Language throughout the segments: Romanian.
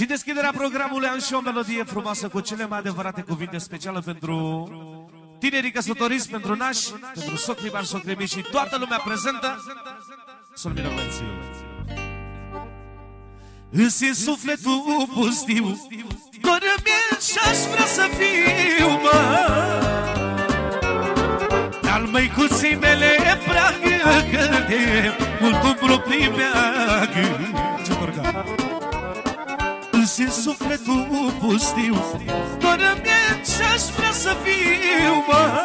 Și deschiderea programului am și o melodie frumoasă cu cele mai adevărate cuvinte speciale pentru tinerii căsătoriți, pentru nași, pentru socrii mari, socrii mici și toată lumea prezentă. Sunt minunății. Însă sufletul pustiu Doar mie și-aș vrea să fiu, mă Al măicuții mele pragă Că de mult umbru primeagă Ce torga Însă sufletul pustiu Doar mie și-aș vrea să fiu, mă.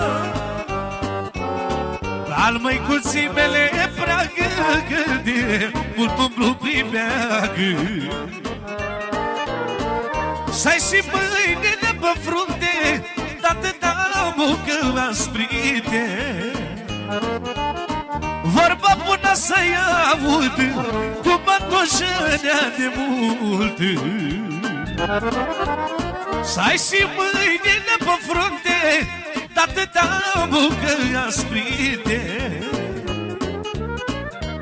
Al măicuții mele pragă Că de mult umblu primeagă Să-i și mâinile pe frunte Atâta mucă asprite Vorba bună să-i aud Cum atoșănea de mult. Să-i și mâinile pe frunte Atâta mucă asprite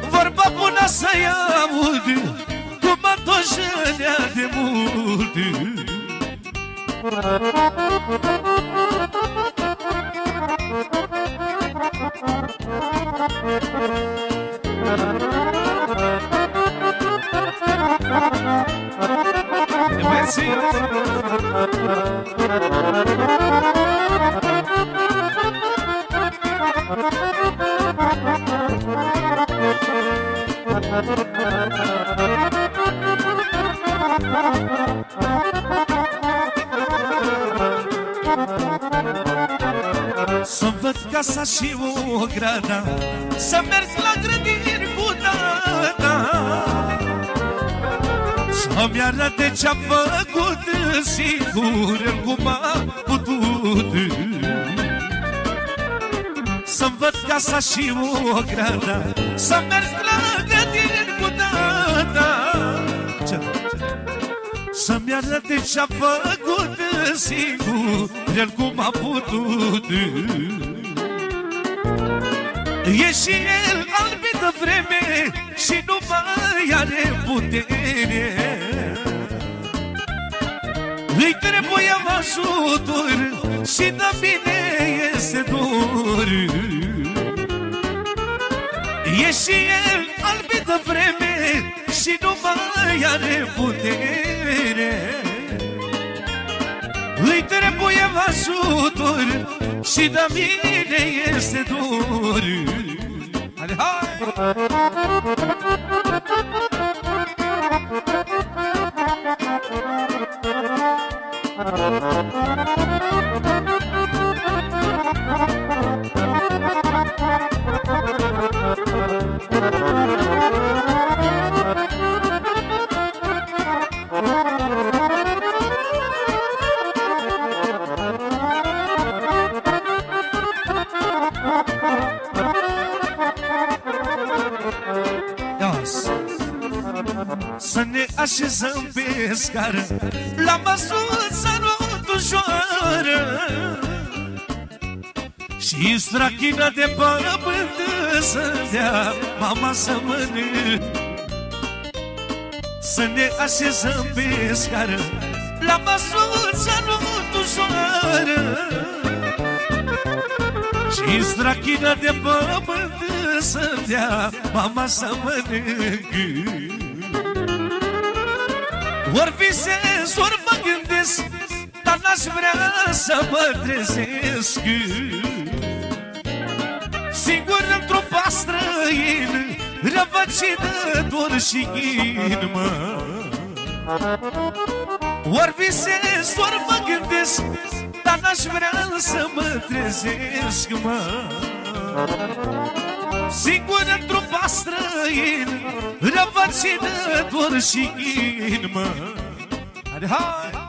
Vorba bună să-i aud Cum atoșănea de mult Să văd casa și o grada Să merg la grădini cu tata. Să-mi arate ce-a făcut Sigur el cum a putut. Să-mi văd casa și o grada Să merg la grădini cu tata. Ce? Să-mi arate ce-a făcut sigur El cum a putut E și el albită vreme Și nu mai are putere. Îi trebuie ajutor Și de bine este dor. E și el albită vreme Și nu mai are putere. Îi trebuie ajutor Și de mine este dor Hai, hai! Pe scară La măsuță rotușoară Și strachina de pământ Să dea mama să mănânc. Să ne așezăm pe scară. La măsuță rotușoară și strachina de pământ să dea mama să mănâncă Ori visez, ori mă gândesc Dar n-aș vrea să mă trezesc. Singur într-o pastră in Răvăcină dor și inimă. Ori visez, ori mă gândesc Dar n-aș vrea să mă trezesc, mă Singur într-o pastră in Răvăcină dor și inimă Hai, hai!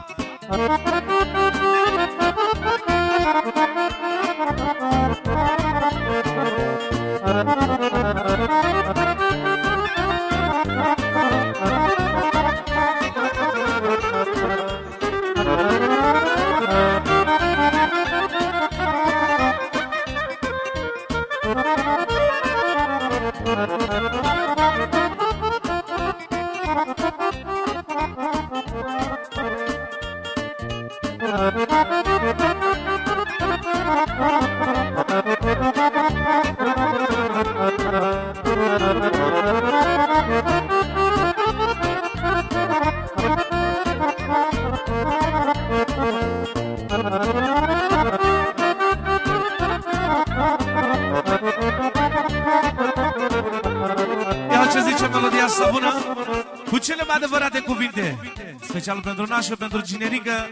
Cu cele mai adevărate cuvinte Special pentru nașă, pentru ginerică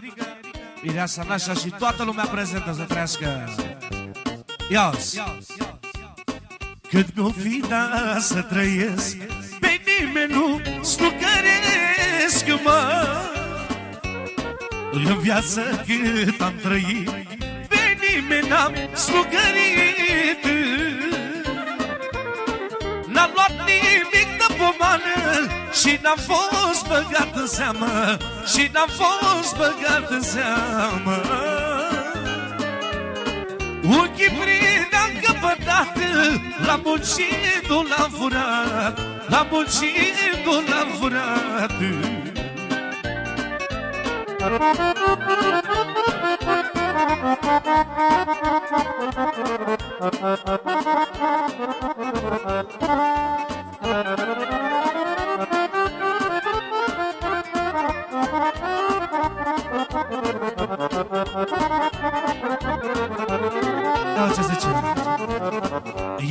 Mireasa Nașa și toată lumea prezentă să trăiască. Ios Cât mi-o fi da să trăiesc Pe nimeni nu snucăresc, mă. În viață cât am trăit Pe nimeni n-am snucărit N-am luat nimic de pomană Și n-am fost băgat în seamă Și n-am fost băgat în seamă. Ochii plini am căpătat La muncit nu l-am furat La muncit nu l-am furat Da, ce zice?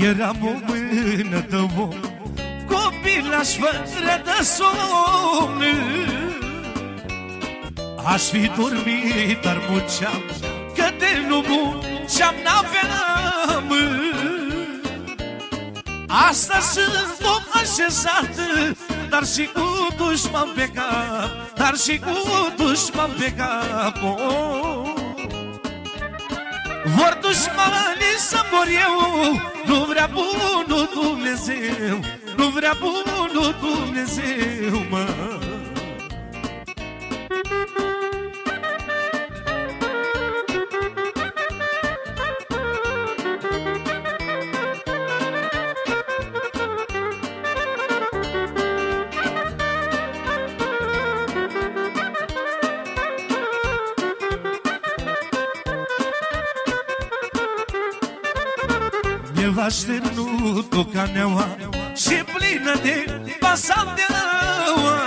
Eram o mână de om Copilaș fără de somn Aș fi dormit, dar munceam Că de nu munceam n-aveam Asta sunt om așezat Dar și cu dușman pe cap Dar și cu dușman pe cap oh. Vor dușmanii să mor eu Nu vrea bunul Dumnezeu Nu vrea bunul Dumnezeu, mă Eva șternut o caneaua Și plină de pasandeaua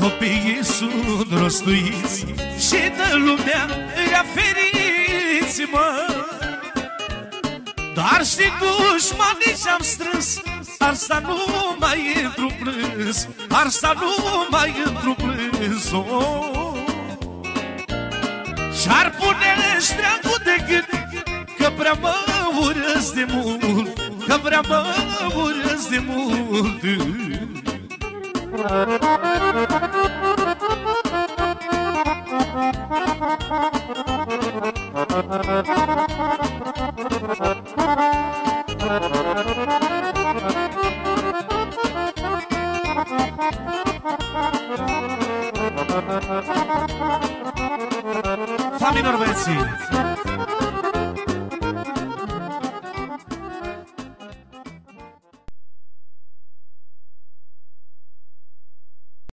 Copiii sunt rostuiți Și de lumea îi aferiți, mă Dar și dușmanii și-am strâns Arsa nu mai intru plâns Arsa nu mai intru plâns oh. Și-ar pune ștreagul de gând Că prea mă urăsc de mult Că prea mă urăsc de mult. Familie Norveții